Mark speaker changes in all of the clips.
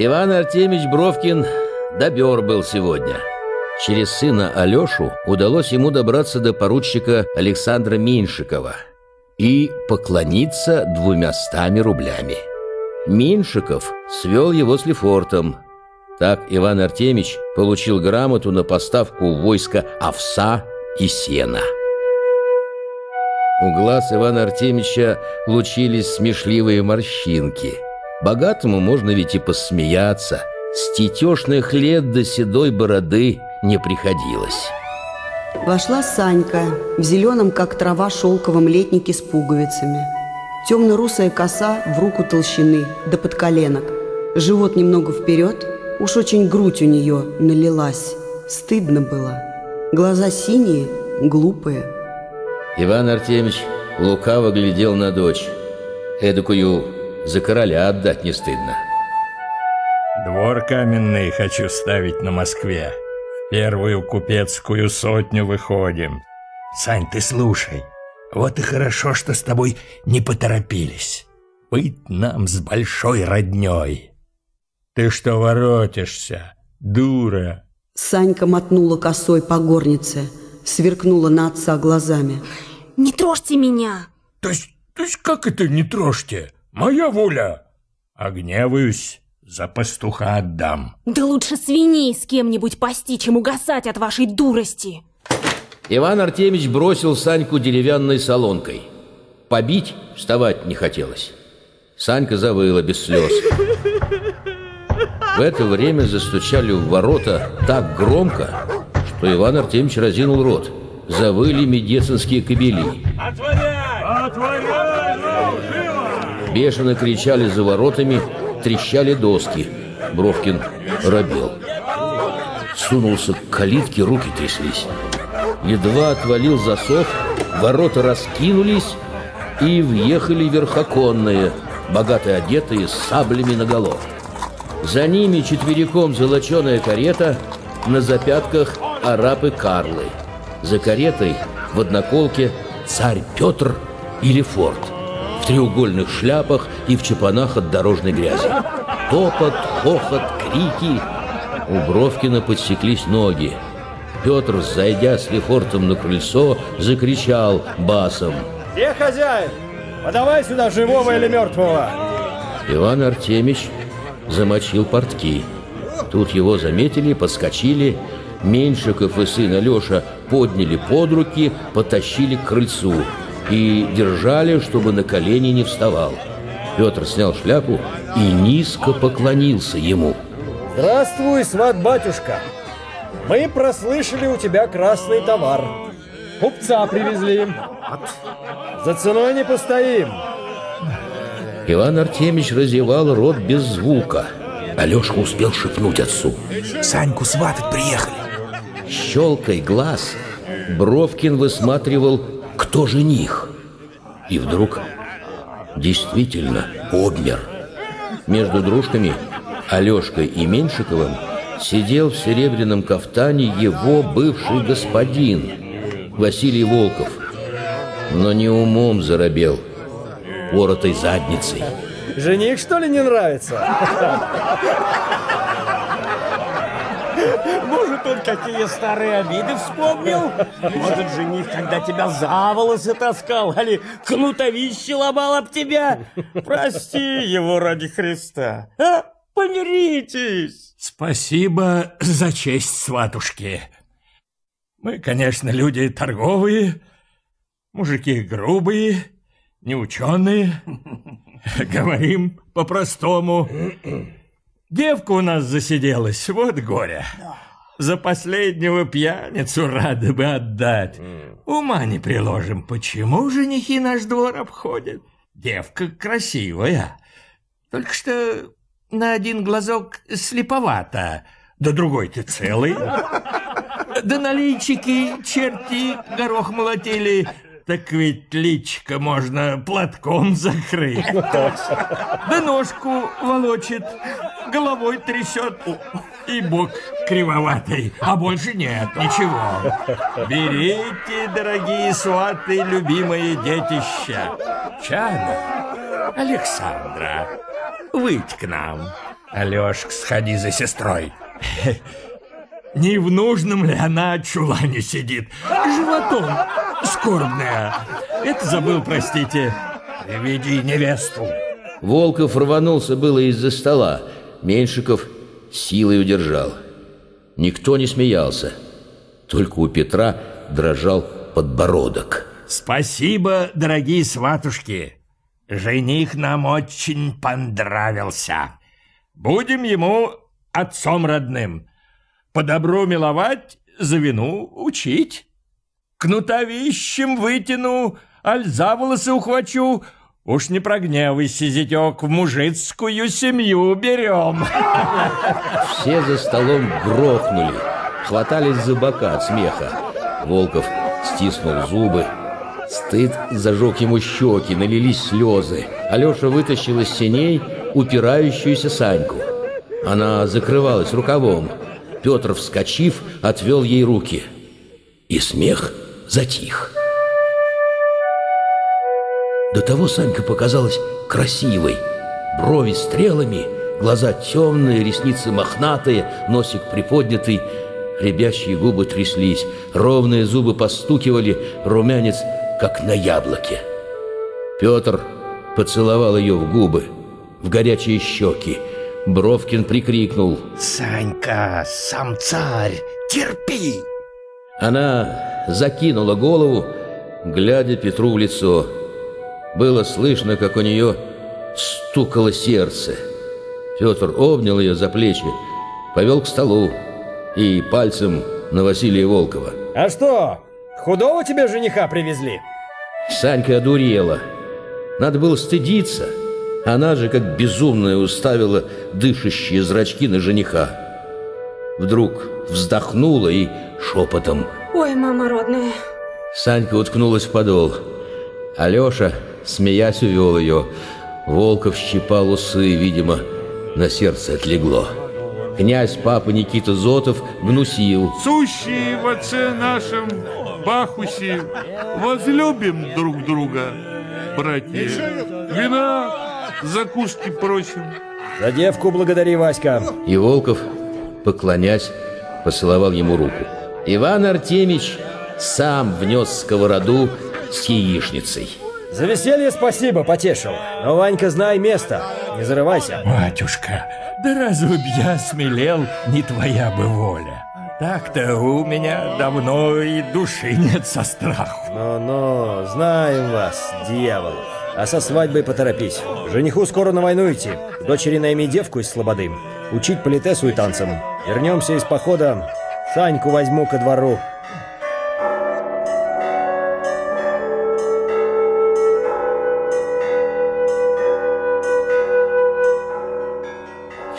Speaker 1: Иван Артемьевич Бровкин добер был сегодня. Через сына Алешу удалось ему добраться до поручика Александра Меньшикова и поклониться двумястами рублями. Меньшиков свел его с Лефортом. Так Иван Артемьевич получил грамоту на поставку войска овса и сена. У глаз Ивана Артемьевича лучились смешливые морщинки. Богатому можно ведь и посмеяться. С тетешных лет до седой бороды не приходилось.
Speaker 2: Вошла Санька в зеленом, как трава, шелковом летнике с пуговицами. Темно-русая коса в руку толщины, до да под коленок. Живот немного вперед, уж очень грудь у нее налилась. Стыдно было. Глаза синие, глупые.
Speaker 1: Иван Артемьевич лукаво глядел на дочь. Эдакую за короля отдать не стыдно.
Speaker 3: Двор каменный хочу ставить на Москве. В первую купецкую сотню выходим. Сань, ты слушай. Вот и хорошо, что с тобой не поторопились. Быть нам с большой родней. Ты что воротишься, дура?
Speaker 2: Санька мотнула косой по горнице, сверкнула на отца глазами.
Speaker 4: Не трожьте меня!
Speaker 3: То есть, то есть как это не трожьте? Моя воля! Огневаюсь, за пастуха отдам.
Speaker 4: Да лучше свиней с кем-нибудь пасти, чем угасать от вашей дурости.
Speaker 1: Иван Артемьевич бросил Саньку деревянной солонкой. Побить вставать не хотелось. Санька завыла без слез. В это время застучали в ворота так громко, что Иван Артемьевич разинул рот. Завыли медицинские кобели.
Speaker 3: Отворяй! Отворяй!
Speaker 1: Бешено кричали за воротами, трещали доски. Бровкин робел. Сунулся к калитке, руки тряслись. Едва отвалил засов, ворота раскинулись, и въехали верхоконные, богато одетые, с саблями наголо. За ними четвериком золоченая карета, на запятках арапы Карлы. За каретой в одноколке царь Петр или Форд треугольных шляпах и в чепанах от дорожной грязи. Топот, хохот, крики. У Бровкина подсеклись ноги. Петр, зайдя с Лефортом на крыльцо, закричал басом.
Speaker 5: Где хозяин? Подавай сюда живого или мертвого.
Speaker 1: Иван Артемич замочил портки. Тут его заметили, подскочили. Меньшиков и сын Алеша подняли под руки, потащили к крыльцу и держали, чтобы на колени не вставал. Петр снял шляпу и низко поклонился ему.
Speaker 5: Здравствуй, сват-батюшка. Мы прослышали у тебя красный товар. Купца привезли. За ценой не постоим.
Speaker 1: Иван Артемич разевал рот без звука. Алешка успел шепнуть отцу.
Speaker 6: Саньку сватать приехали.
Speaker 1: Щелкой глаз Бровкин высматривал, кто жених. И вдруг действительно обмер. Между дружками Алешкой и Меньшиковым сидел в серебряном кафтане его бывший господин Василий Волков. Но не умом заробел, поротой задницей.
Speaker 5: Жених, что ли, не нравится?
Speaker 7: Может, он какие старые обиды вспомнил? Может, жених, когда тебя за волосы таскал, али кнутовище ломал об тебя? Прости его ради Христа. А? Помиритесь!
Speaker 3: Спасибо за честь, сватушки. Мы, конечно, люди торговые, мужики грубые, неученые. Говорим по-простому. Девка у нас засиделась, вот горе. За последнего пьяницу рады бы отдать. Ума не приложим, почему женихи наш двор обходят. Девка красивая, только что на один глазок слеповато, да другой ты целый. Да на личики черти горох молотили, так ведь личко можно платком закрыть. Да ножку волочит, головой трясет, и бок кривоватый, а больше нет ничего. Берите, дорогие сваты, любимые детища. Чана, Александра, выйдь к нам. Алешка, сходи за сестрой. Не в нужном ли она чулане сидит? Животом скорбная. Это забыл, простите. Веди невесту.
Speaker 1: Волков рванулся было из-за стола. Меньшиков силой удержал. Никто не смеялся. Только у Петра дрожал подбородок.
Speaker 3: Спасибо, дорогие сватушки. Жених нам очень понравился. Будем ему отцом родным. По добру миловать, за вину учить. Кнутовищем вытяну, аль за волосы ухвачу. Уж не прогневайся, зятек, в мужицкую семью берем.
Speaker 1: Все за столом грохнули, хватались за бока от смеха. Волков стиснул зубы. Стыд зажег ему щеки, налились слезы. Алеша вытащил из синей упирающуюся Саньку. Она закрывалась рукавом. Петр, вскочив, отвел ей руки. И смех затих. До того Санька показалась красивой. Брови стрелами, глаза темные, ресницы мохнатые, носик приподнятый. Рябящие губы тряслись, ровные зубы постукивали, румянец, как на яблоке. Петр поцеловал ее в губы, в горячие щеки. Бровкин прикрикнул.
Speaker 3: Санька, сам царь, терпи!
Speaker 1: Она закинула голову, глядя Петру в лицо. Было слышно, как у нее стукало сердце. Петр обнял ее за плечи, повел к столу и пальцем на Василия Волкова.
Speaker 5: А что, худого тебе жениха привезли?
Speaker 1: Санька одурела. Надо было стыдиться. Она же, как безумная, уставила дышащие зрачки на жениха. Вдруг вздохнула и шепотом.
Speaker 4: Ой, мама родная.
Speaker 1: Санька уткнулась в подол. Алеша, смеясь, увел ее. Волков щипал усы, видимо, на сердце отлегло. Князь папа Никита Зотов гнусил.
Speaker 8: Сущие в отце нашем Бахусе, возлюбим друг друга, братья. Вина, закуски просим.
Speaker 5: За девку благодари, Васька.
Speaker 1: И Волков, поклонясь, поцеловал ему руку. Иван Артемич сам внес сковороду с яичницей.
Speaker 5: За веселье спасибо, потешил. Но, Ванька, знай место. Не зарывайся.
Speaker 3: Батюшка, да разве б я смелел, не твоя бы воля. Так-то у меня давно и души нет со страху.
Speaker 5: Ну-ну, знаем вас, дьяволов. А со свадьбой поторопись. Жениху скоро на войну идти. Дочери найми девку из слободы. Учить политесу и танцам. Вернемся из похода. Саньку возьму ко двору.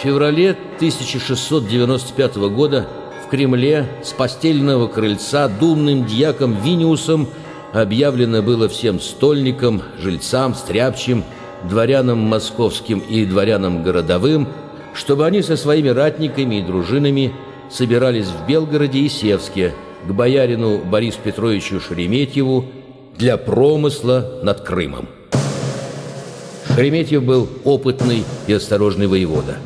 Speaker 1: Феврале 1695 года в Кремле с постельного крыльца думным дьяком Виниусом объявлено было всем стольникам, жильцам, стряпчим, дворянам московским и дворянам городовым, чтобы они со своими ратниками и дружинами собирались в Белгороде и Севске к боярину Борису Петровичу Шереметьеву для промысла над Крымом. Шереметьев был опытный и осторожный воевода.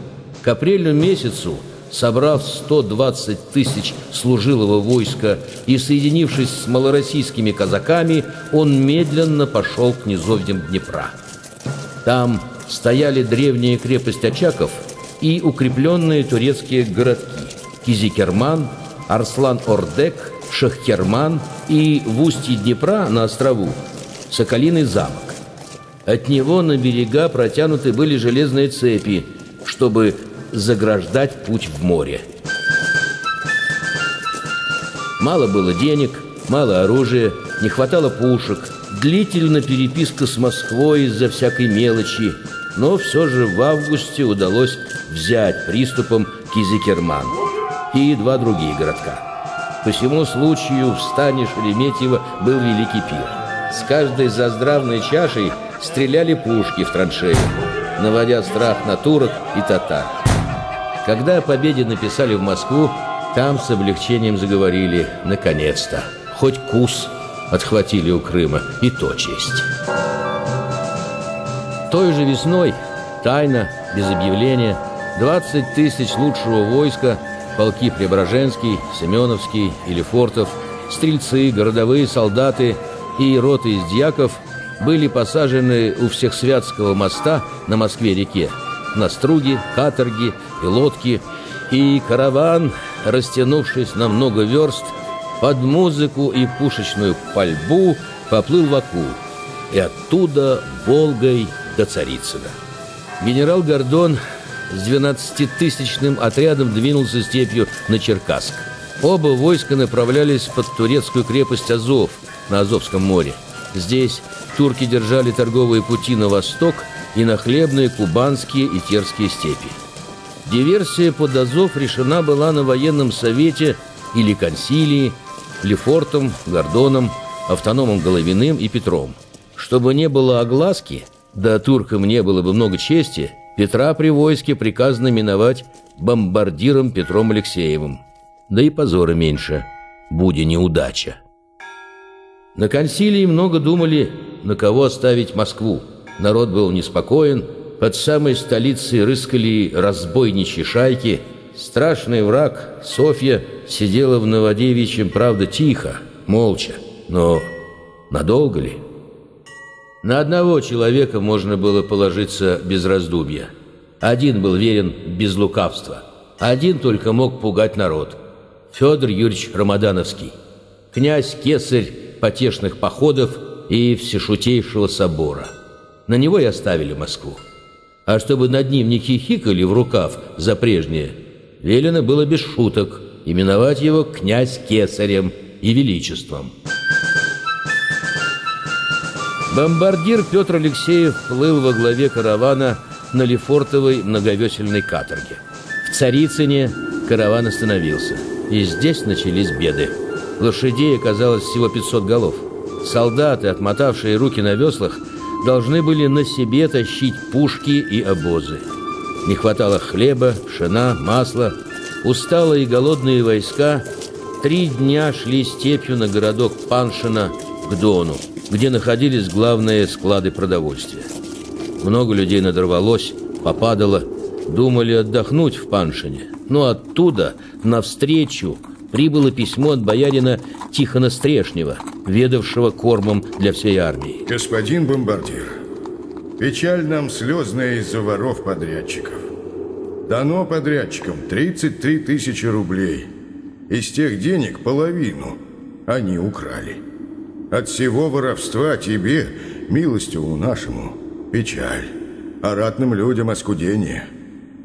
Speaker 1: К апрелю месяцу, собрав 120 тысяч служилого войска и соединившись с малороссийскими казаками, он медленно пошел к низовьям Днепра. Там стояли древняя крепость Очаков и укрепленные турецкие городки Кизикерман, Арслан-Ордек, Шахкерман и в устье Днепра на острову Соколиный замок. От него на берега протянуты были железные цепи, чтобы заграждать путь в море. Мало было денег, мало оружия, не хватало пушек, длительна переписка с Москвой из-за всякой мелочи, но все же в августе удалось взять приступом Кизикерман и два другие городка. По всему случаю в стане Шереметьева был великий пир. С каждой заздравной чашей стреляли пушки в траншеи, наводя страх на турок и татар. Когда о победе написали в Москву, там с облегчением заговорили «наконец-то». Хоть кус отхватили у Крыма, и то честь. Той же весной, тайно, без объявления, 20 тысяч лучшего войска, полки Преображенский, Семеновский или Фортов, стрельцы, городовые солдаты и роты из дьяков были посажены у Всехсвятского моста на Москве-реке, на струги, каторги и лодки, и караван, растянувшись на много верст, под музыку и пушечную пальбу поплыл в Аку, и оттуда Волгой до Царицына. Генерал Гордон с 12-тысячным отрядом двинулся степью на Черкасск. Оба войска направлялись под турецкую крепость Азов на Азовском море. Здесь турки держали торговые пути на восток и на хлебные кубанские и терские степи. Диверсия под Азов решена была на военном совете или консилии Лефортом, Гордоном, автономом Головиным и Петром. Чтобы не было огласки, да туркам не было бы много чести, Петра при войске приказано миновать бомбардиром Петром Алексеевым. Да и позора меньше, будя неудача. На консилии много думали, на кого оставить Москву. Народ был неспокоен, под самой столицей рыскали разбойничьи шайки. Страшный враг, Софья, сидела в Новодевичьем, правда, тихо, молча. Но надолго ли? На одного человека можно было положиться без раздумья. Один был верен без лукавства. Один только мог пугать народ. Федор Юрьевич Рамадановский. Князь-кесарь потешных походов и всешутейшего собора. На него и оставили Москву. А чтобы над ним не хихикали в рукав за прежнее, велено было без шуток именовать его князь-кесарем и величеством. Бомбардир Петр Алексеев плыл во главе каравана на Лефортовой многовесельной каторге. В Царицыне караван остановился, и здесь начались беды. Лошадей оказалось всего 500 голов. Солдаты, отмотавшие руки на веслах, должны были на себе тащить пушки и обозы. Не хватало хлеба, пшена, масла. Усталые и голодные войска три дня шли степью на городок Паншина к Дону где находились главные склады продовольствия. Много людей надорвалось, попадало, думали отдохнуть в Паншине, но оттуда навстречу прибыло письмо от боярина Тихона Стрешнева, ведавшего кормом для всей армии.
Speaker 9: Господин бомбардир, печаль нам слезная из-за воров-подрядчиков. Дано подрядчикам 33 тысячи рублей. Из тех денег половину они украли. От всего воровства тебе, милостивому нашему, печаль, а ратным людям оскудение.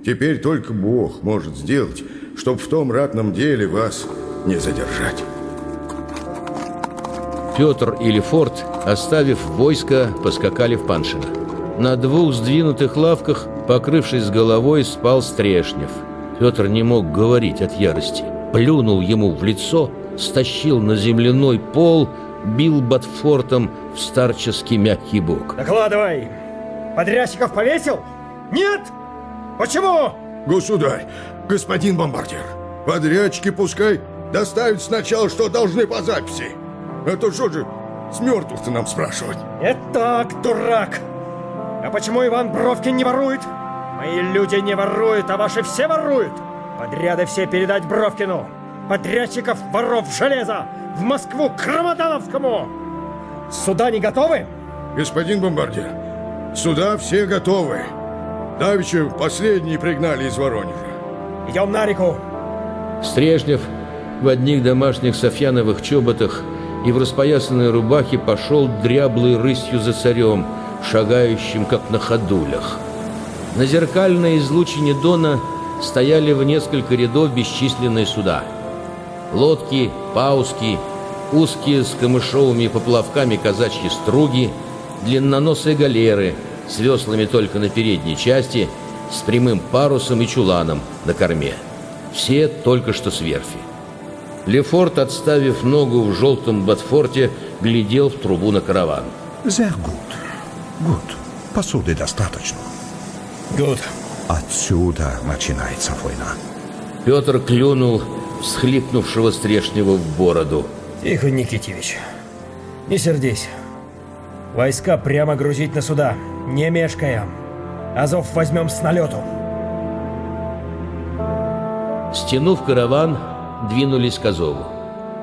Speaker 9: Теперь только Бог может сделать, чтоб в том ратном деле вас не задержать.
Speaker 1: Петр и Лефорт, оставив войско, поскакали в Паншино. На двух сдвинутых лавках, покрывшись головой, спал Стрешнев. Петр не мог говорить от ярости. Плюнул ему в лицо, стащил на земляной пол – бил Батфортом в старческий мягкий бок.
Speaker 5: Докладывай! Подрядчиков повесил? Нет? Почему?
Speaker 9: Государь, господин бомбардир, подрядчики пускай доставят сначала, что должны по записи. Это что же, с мертвых-то нам спрашивать?
Speaker 5: Это так, дурак! А почему Иван Бровкин не ворует? Мои люди не воруют, а ваши все воруют! Подряды все передать Бровкину! Подрядчиков воров в железо! в Москву к Рамадановскому! Суда не готовы?
Speaker 9: Господин бомбардир, суда все готовы. Давича последние пригнали из Воронежа.
Speaker 5: Идем на реку.
Speaker 1: Стрежнев в одних домашних софьяновых чоботах и в распоясанной рубахе пошел дряблой рысью за царем, шагающим, как на ходулях. На зеркальной излучине Дона стояли в несколько рядов бесчисленные суда – лодки, пауски, узкие с камышовыми поплавками казачьи струги, длинноносые галеры с веслами только на передней части, с прямым парусом и чуланом на корме. Все только что с верфи. Лефорт, отставив ногу в желтом ботфорте, глядел в трубу на караван.
Speaker 6: «Sehr gut. Gut. Посуды достаточно».
Speaker 5: «Gut».
Speaker 6: «Отсюда начинается война».
Speaker 1: Петр клюнул всхлипнувшего Стрешнева в бороду.
Speaker 5: Тихо, Никитевич. Не сердись. Войска прямо грузить на суда. Не мешкая. Азов возьмем с налету.
Speaker 1: Стянув караван, двинулись к Азову.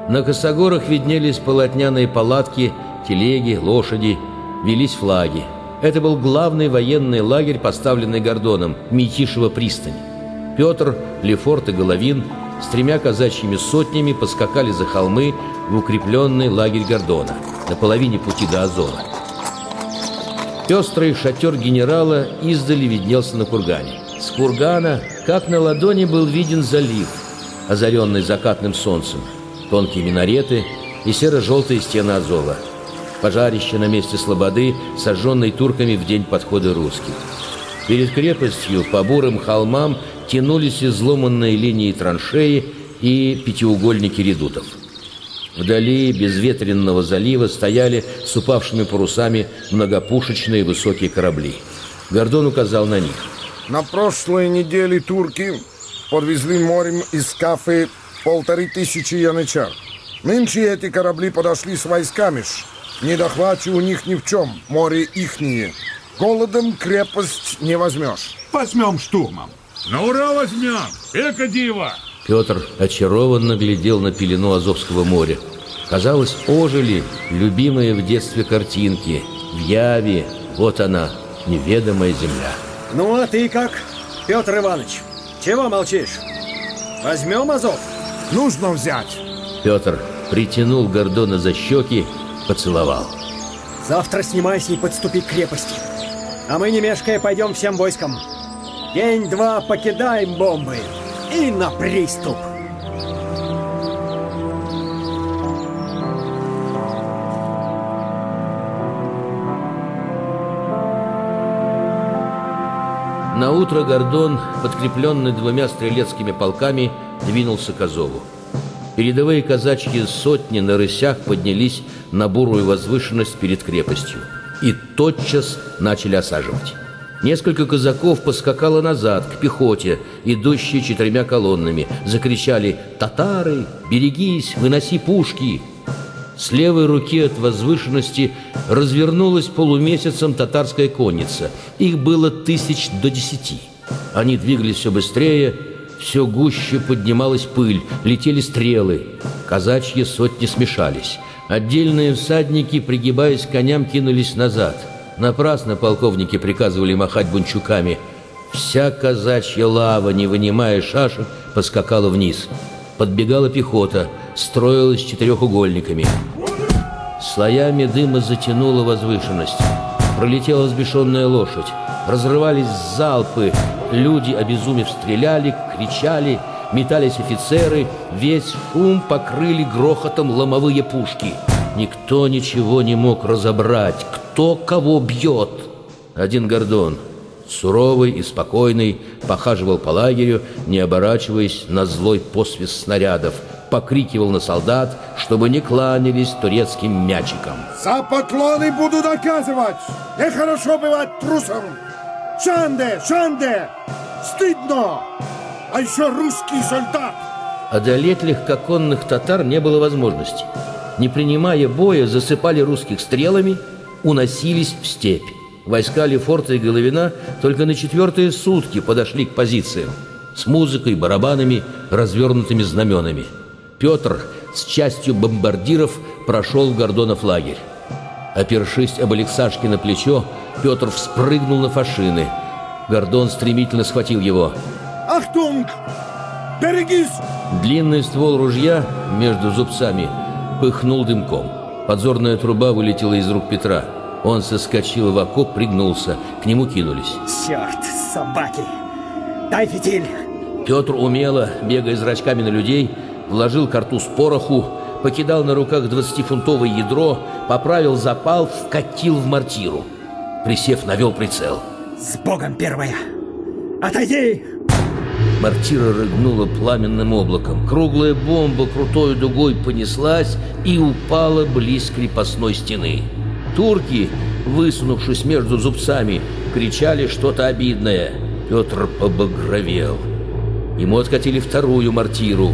Speaker 1: На косогорах виднелись полотняные палатки, телеги, лошади, велись флаги. Это был главный военный лагерь, поставленный Гордоном, Митишева пристань. Петр, Лефорт и Головин с тремя казачьими сотнями поскакали за холмы в укрепленный лагерь Гордона на половине пути до Азова. Пестрый шатер генерала издали виднелся на кургане. С кургана, как на ладони, был виден залив, озаренный закатным солнцем, тонкие минареты и серо-желтые стены Азова. Пожарище на месте слободы, сожженной турками в день подхода русских. Перед крепостью по бурым холмам тянулись изломанные линии траншеи и пятиугольники редутов. Вдали безветренного залива стояли с упавшими парусами многопушечные высокие корабли. Гордон указал на них.
Speaker 10: На прошлой неделе турки подвезли морем из Кафы полторы тысячи янычар. Нынче эти корабли подошли с войсками ж. Недохвачи у них ни в чем, море ихние. Голодом крепость не возьмешь.
Speaker 8: Возьмем штурмом. На ура возьмем! Эко диво!
Speaker 1: Петр очарованно глядел на пелену Азовского моря. Казалось, ожили любимые в детстве картинки. В Яве, вот она, неведомая земля.
Speaker 5: Ну, а ты как, Петр Иванович? Чего молчишь? Возьмем Азов?
Speaker 10: Нужно взять.
Speaker 1: Петр притянул Гордона за щеки, поцеловал.
Speaker 5: Завтра снимайся и подступи к крепости. А мы, не мешкая, пойдем всем войском. День-два покидаем бомбы и на приступ.
Speaker 1: На утро Гордон, подкрепленный двумя стрелецкими полками, двинулся к Азову. Передовые казачьи сотни на рысях поднялись на бурую возвышенность перед крепостью и тотчас начали осаживать. Несколько казаков поскакало назад, к пехоте, идущей четырьмя колоннами. Закричали «Татары! Берегись! Выноси пушки!» С левой руки от возвышенности развернулась полумесяцем татарская конница. Их было тысяч до десяти. Они двигались все быстрее, все гуще поднималась пыль, летели стрелы. Казачьи сотни смешались. Отдельные всадники, пригибаясь к коням, кинулись назад. Напрасно полковники приказывали махать бунчуками. Вся казачья лава, не вынимая шашек, поскакала вниз. Подбегала пехота, строилась четырехугольниками. Слоями дыма затянула возвышенность. Пролетела сбешенная лошадь. Разрывались залпы. Люди, обезумев, стреляли, кричали, метались офицеры. Весь шум покрыли грохотом ломовые пушки. Никто ничего не мог разобрать, кто кого бьет. Один Гордон, суровый и спокойный, похаживал по лагерю, не оборачиваясь на злой посвист снарядов, покрикивал на солдат, чтобы не кланялись турецким мячикам.
Speaker 10: За поклоны буду наказывать! Нехорошо бывать трусом! Шанде, шанде! Стыдно! А еще русский солдат!
Speaker 1: Одолеть легкоконных татар не было возможности. Не принимая боя, засыпали русских стрелами, уносились в степь. Войска Лефорта и Головина только на четвертые сутки подошли к позициям с музыкой, барабанами, развернутыми знаменами. Петр с частью бомбардиров прошел в Гордонов лагерь. Опершись об Алексашке на плечо, Петр вспрыгнул на фашины. Гордон стремительно схватил его.
Speaker 10: Ахтунг! Берегись!
Speaker 1: Длинный ствол ружья между зубцами пыхнул дымком. Подзорная труба вылетела из рук Петра. Он соскочил в окоп, пригнулся. К нему кинулись.
Speaker 5: Черт, собаки! Дай фитиль!
Speaker 1: Петр умело, бегая зрачками на людей, вложил картуз пороху, покидал на руках 20-фунтовое ядро, поправил запал, вкатил в мортиру. Присев, навел прицел.
Speaker 5: С Богом первая! Отойди!
Speaker 1: Мортира рыгнула пламенным облаком. Круглая бомба крутой дугой понеслась и упала близ крепостной стены. Турки, высунувшись между зубцами, кричали что-то обидное. Петр побагровел. Ему откатили вторую мортиру.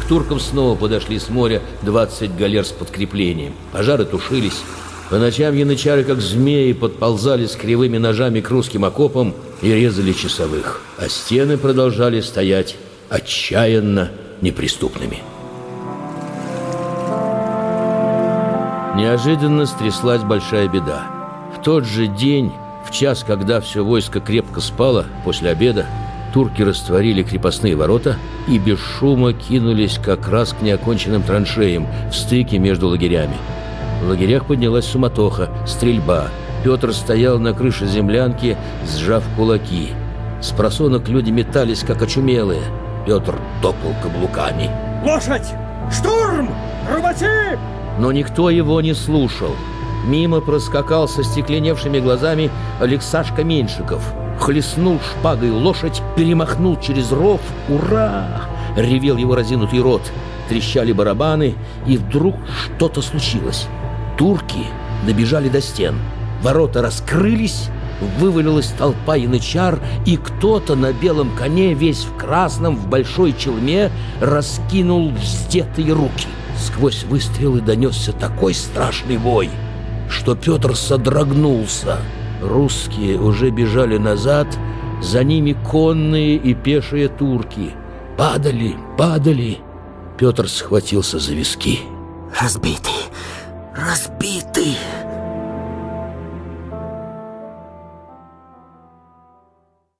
Speaker 1: К туркам снова подошли с моря 20 галер с подкреплением. Пожары тушились. По ночам янычары, как змеи, подползали с кривыми ножами к русским окопам и резали часовых, а стены продолжали стоять отчаянно неприступными. Неожиданно стряслась большая беда. В тот же день, в час, когда все войско крепко спало после обеда, турки растворили крепостные ворота и без шума кинулись как раз к неоконченным траншеям в стыке между лагерями. В лагерях поднялась суматоха, стрельба. Петр стоял на крыше землянки, сжав кулаки. С просонок люди метались, как очумелые. Петр топал каблуками.
Speaker 7: Лошадь! Штурм! Рубати!
Speaker 1: Но никто его не слушал. Мимо проскакал со стекленевшими глазами Алексашка Меньшиков. Хлестнул шпагой лошадь, перемахнул через ров. «Ура!» — ревел его разинутый рот. Трещали барабаны, и вдруг что-то случилось. Турки добежали до стен. Ворота раскрылись, вывалилась толпа янычар, и кто-то на белом коне, весь в красном, в большой челме, раскинул вздетые руки. Сквозь выстрелы донесся такой страшный вой, что Петр содрогнулся. Русские уже бежали назад, за ними конные и пешие турки. Падали, падали. Петр схватился за виски.
Speaker 7: Разбитый, разбитый.